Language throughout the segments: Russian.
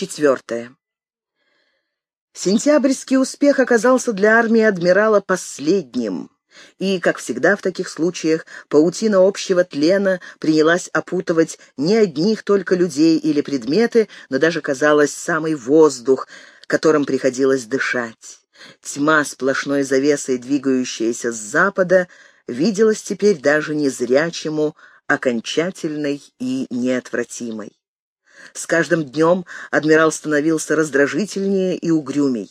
Четвертое. Сентябрьский успех оказался для армии адмирала последним. И, как всегда в таких случаях, паутина общего тлена принялась опутывать не одних только людей или предметы, но даже, казалось, самый воздух, которым приходилось дышать. Тьма, сплошной завесой двигающаяся с запада, виделась теперь даже незрячему, окончательной и неотвратимой. С каждым днем адмирал становился раздражительнее и угрюмей.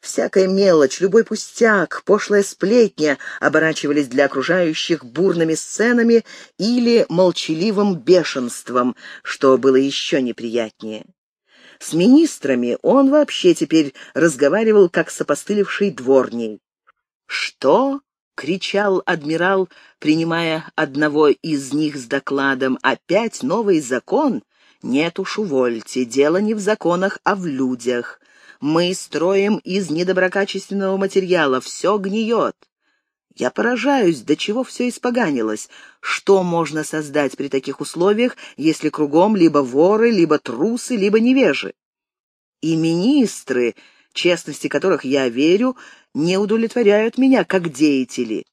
Всякая мелочь, любой пустяк, пошлая сплетня оборачивались для окружающих бурными сценами или молчаливым бешенством, что было еще неприятнее. С министрами он вообще теперь разговаривал как с опостылевшей дворней. «Что?» — кричал адмирал, принимая одного из них с докладом. «Опять новый закон? Нет уж, увольте, дело не в законах, а в людях. Мы строим из недоброкачественного материала, все гниет. Я поражаюсь, до чего все испоганилось. Что можно создать при таких условиях, если кругом либо воры, либо трусы, либо невежи? И министры, честности которых я верю, не удовлетворяют меня как деятели.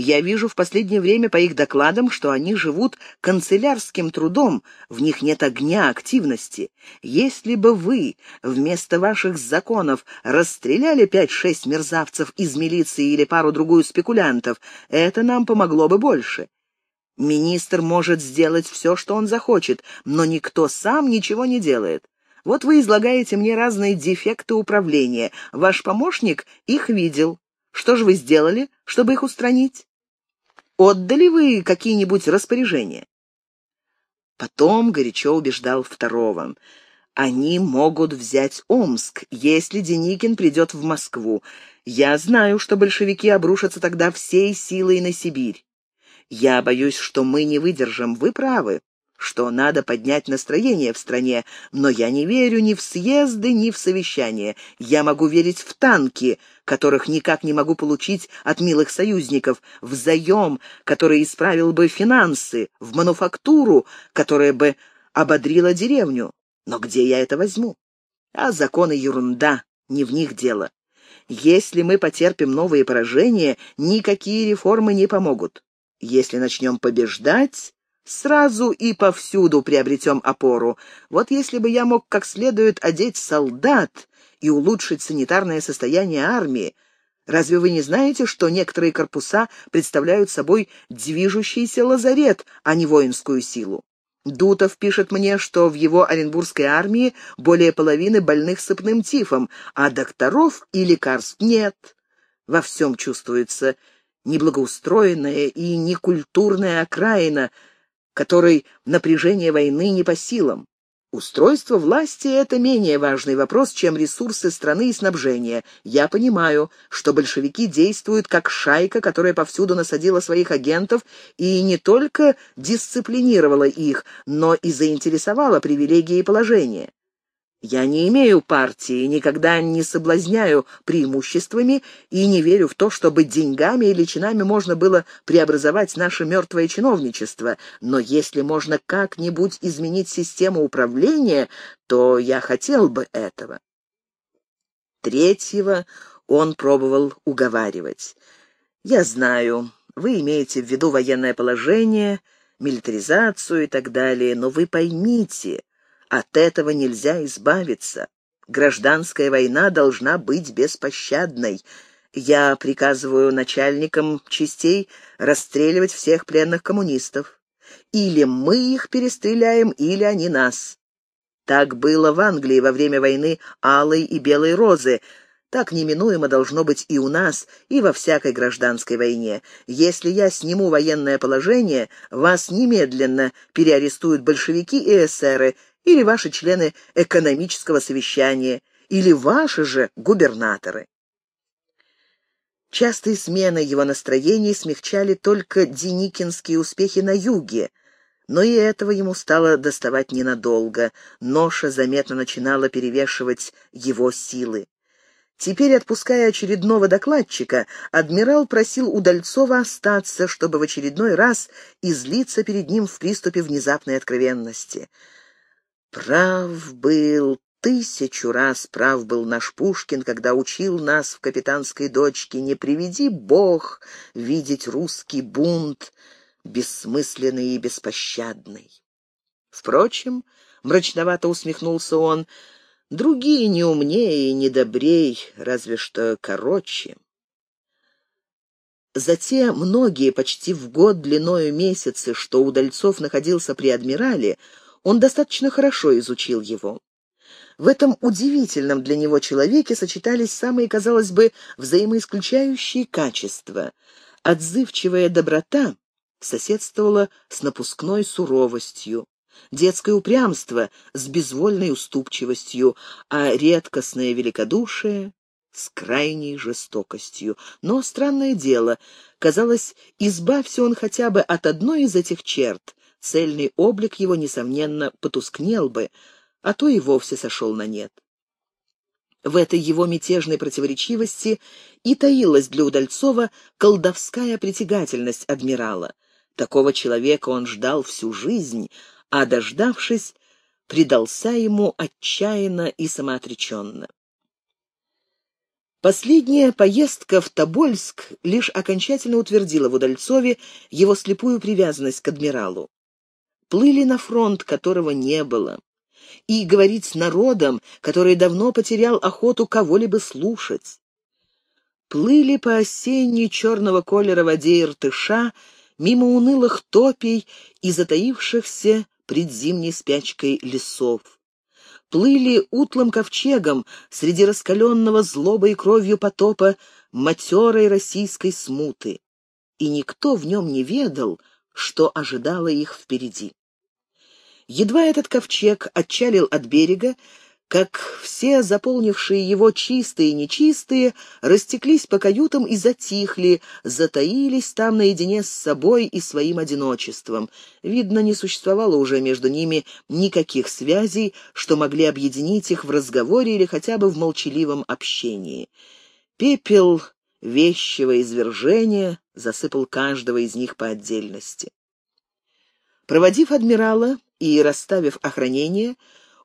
Я вижу в последнее время по их докладам, что они живут канцелярским трудом, в них нет огня, активности. Если бы вы вместо ваших законов расстреляли пять-шесть мерзавцев из милиции или пару-другую спекулянтов, это нам помогло бы больше. Министр может сделать все, что он захочет, но никто сам ничего не делает. Вот вы излагаете мне разные дефекты управления. Ваш помощник их видел. Что же вы сделали, чтобы их устранить? Отдали вы какие-нибудь распоряжения?» Потом горячо убеждал второго. «Они могут взять Омск, если Деникин придет в Москву. Я знаю, что большевики обрушатся тогда всей силой на Сибирь. Я боюсь, что мы не выдержим. Вы правы что надо поднять настроение в стране, но я не верю ни в съезды, ни в совещания. Я могу верить в танки, которых никак не могу получить от милых союзников, в заем, который исправил бы финансы, в мануфактуру, которая бы ободрила деревню. Но где я это возьму? А законы ерунда, не в них дело. Если мы потерпим новые поражения, никакие реформы не помогут. Если начнем побеждать, Сразу и повсюду приобретем опору. Вот если бы я мог как следует одеть солдат и улучшить санитарное состояние армии, Разве вы не знаете, что некоторые корпуса представляют собой движущийся лазарет, а не воинскую силу? Дутов пишет мне, что в его Оренбургской армии более половины больных сыпным тифом, а докторов и лекарств нет. Во всем чувствуется неблагоустроенная и некультурная окраина, которой напряжение войны не по силам. Устройство власти — это менее важный вопрос, чем ресурсы страны и снабжение. Я понимаю, что большевики действуют как шайка, которая повсюду насадила своих агентов и не только дисциплинировала их, но и заинтересовала привилегии и положения. Я не имею партии, никогда не соблазняю преимуществами и не верю в то, чтобы деньгами или чинами можно было преобразовать наше мертвое чиновничество. Но если можно как-нибудь изменить систему управления, то я хотел бы этого. Третьего он пробовал уговаривать. «Я знаю, вы имеете в виду военное положение, милитаризацию и так далее, но вы поймите, от этого нельзя избавиться. Гражданская война должна быть беспощадной. Я приказываю начальникам частей расстреливать всех пленных коммунистов. Или мы их перестреляем, или они нас. Так было в Англии во время войны Алой и Белой Розы. Так неминуемо должно быть и у нас, и во всякой гражданской войне. Если я сниму военное положение, вас немедленно переарестуют большевики и эсеры, или ваши члены экономического совещания, или ваши же губернаторы. Частые смены его настроений смягчали только деникинские успехи на юге, но и этого ему стало доставать ненадолго. Ноша заметно начинала перевешивать его силы. Теперь, отпуская очередного докладчика, адмирал просил Удальцова остаться, чтобы в очередной раз излиться перед ним в приступе внезапной откровенности. Прав был Тысячу раз прав был наш Пушкин, когда учил нас в «Капитанской дочке» «Не приведи Бог видеть русский бунт, бессмысленный и беспощадный». Впрочем, мрачновато усмехнулся он, другие не умнее и не добрей, разве что короче. За те многие, почти в год длиною месяцы, что Удальцов находился при адмирале, он достаточно хорошо изучил его. В этом удивительном для него человеке сочетались самые, казалось бы, взаимоисключающие качества. Отзывчивая доброта соседствовала с напускной суровостью, детское упрямство с безвольной уступчивостью, а редкостное великодушие с крайней жестокостью. Но, странное дело, казалось, избавься он хотя бы от одной из этих черт, цельный облик его, несомненно, потускнел бы, а то и вовсе сошел на нет. В этой его мятежной противоречивости и таилась для Удальцова колдовская притягательность адмирала. Такого человека он ждал всю жизнь, а, дождавшись, предался ему отчаянно и самоотреченно. Последняя поездка в Тобольск лишь окончательно утвердила в Удальцове его слепую привязанность к адмиралу. Плыли на фронт, которого не было и говорить с народом, который давно потерял охоту кого-либо слушать. Плыли по осенней черного колера воде Иртыша мимо унылых топей и затаившихся пред зимней спячкой лесов. Плыли утлым ковчегом среди раскаленного злобой и кровью потопа матерой российской смуты, и никто в нем не ведал, что ожидало их впереди. Едва этот ковчег отчалил от берега, как все заполнившие его чистые и нечистые растеклись по каютам и затихли, затаились там наедине с собой и своим одиночеством. Видно, не существовало уже между ними никаких связей, что могли объединить их в разговоре или хотя бы в молчаливом общении. Пепел вещего извержения засыпал каждого из них по отдельности. Проводив адмирала, и, расставив охранение,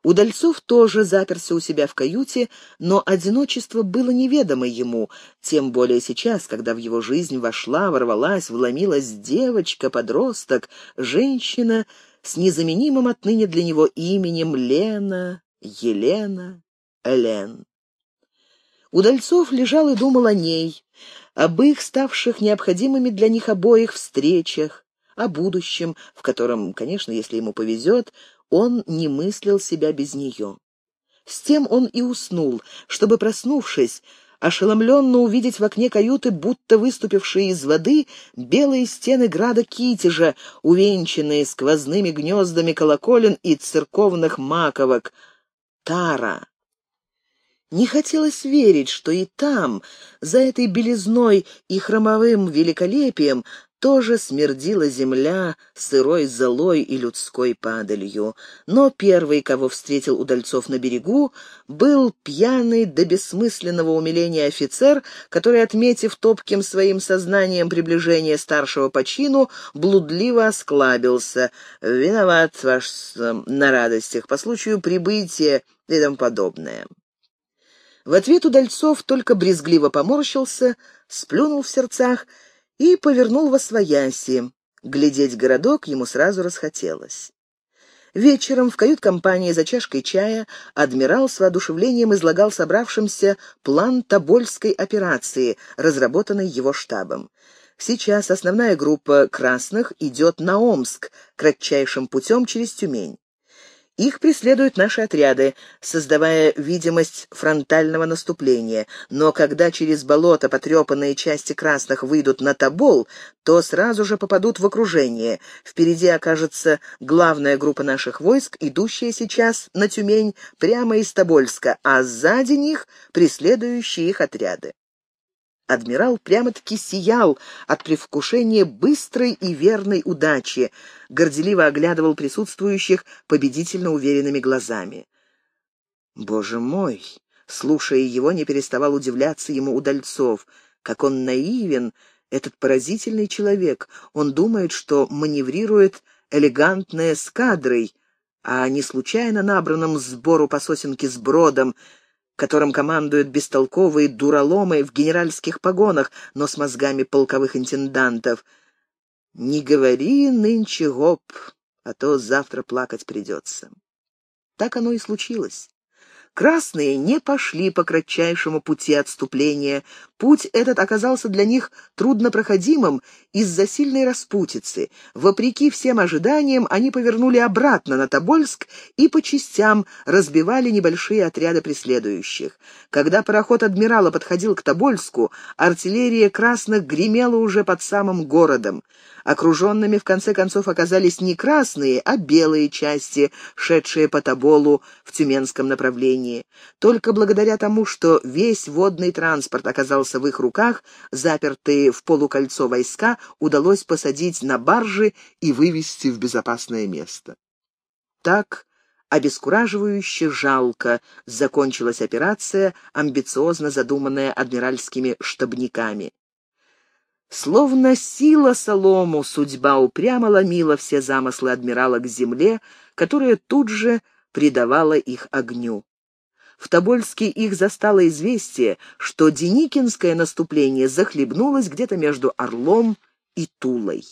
Удальцов тоже заперся у себя в каюте, но одиночество было неведомо ему, тем более сейчас, когда в его жизнь вошла, ворвалась, вломилась девочка, подросток, женщина с незаменимым отныне для него именем Лена, Елена, Элен. Удальцов лежал и думал о ней, об их ставших необходимыми для них обоих встречах, о будущем, в котором, конечно, если ему повезет, он не мыслил себя без нее. С тем он и уснул, чтобы, проснувшись, ошеломленно увидеть в окне каюты, будто выступившие из воды, белые стены града Китежа, увенчанные сквозными гнездами колоколен и церковных маковок. Тара. Не хотелось верить, что и там, за этой белизной и хромовым великолепием, тоже смердила земля сырой золой и людской падалью. Но первый, кого встретил Удальцов на берегу, был пьяный до бессмысленного умиления офицер, который, отметив топким своим сознанием приближение старшего по чину, блудливо осклабился. «Виноват ваш на радостях по случаю прибытия и тому подобное». В ответ Удальцов только брезгливо поморщился, сплюнул в сердцах и повернул во свояси. Глядеть городок ему сразу расхотелось. Вечером в кают-компании за чашкой чая адмирал с воодушевлением излагал собравшимся план Тобольской операции, разработанный его штабом. Сейчас основная группа красных идет на Омск, кратчайшим путем через Тюмень. Их преследуют наши отряды, создавая видимость фронтального наступления. Но когда через болото потрепанные части красных выйдут на Тобол, то сразу же попадут в окружение. Впереди окажется главная группа наших войск, идущая сейчас на Тюмень прямо из Тобольска, а сзади них преследующие их отряды. Адмирал прямо-таки сиял от привкушения быстрой и верной удачи, горделиво оглядывал присутствующих победительно уверенными глазами. Боже мой! Слушая его, не переставал удивляться ему Удальцов. Как он наивен, этот поразительный человек. Он думает, что маневрирует элегантной эскадрой, а не случайно набранном сбору по сосенке с бродом, которым командуют бестолковые дураломы в генеральских погонах, но с мозгами полковых интендантов. «Не говори нынче гоп, а то завтра плакать придется». Так оно и случилось. Красные не пошли по кратчайшему пути отступления. Путь этот оказался для них труднопроходимым из-за сильной распутицы. Вопреки всем ожиданиям, они повернули обратно на Тобольск и по частям разбивали небольшие отряды преследующих. Когда пароход адмирала подходил к Тобольску, артиллерия красных гремела уже под самым городом. Окруженными, в конце концов, оказались не красные, а белые части, шедшие по Тоболу в Тюменском направлении. Только благодаря тому, что весь водный транспорт оказался в их руках, запертые в полукольцо войска удалось посадить на баржи и вывести в безопасное место. Так, обескураживающе жалко закончилась операция, амбициозно задуманная адмиральскими штабниками. Словно сила солому, судьба упрямо ломила все замыслы адмирала к земле, которая тут же предавала их огню. В Тобольске их застало известие, что Деникинское наступление захлебнулось где-то между Орлом и Тулой.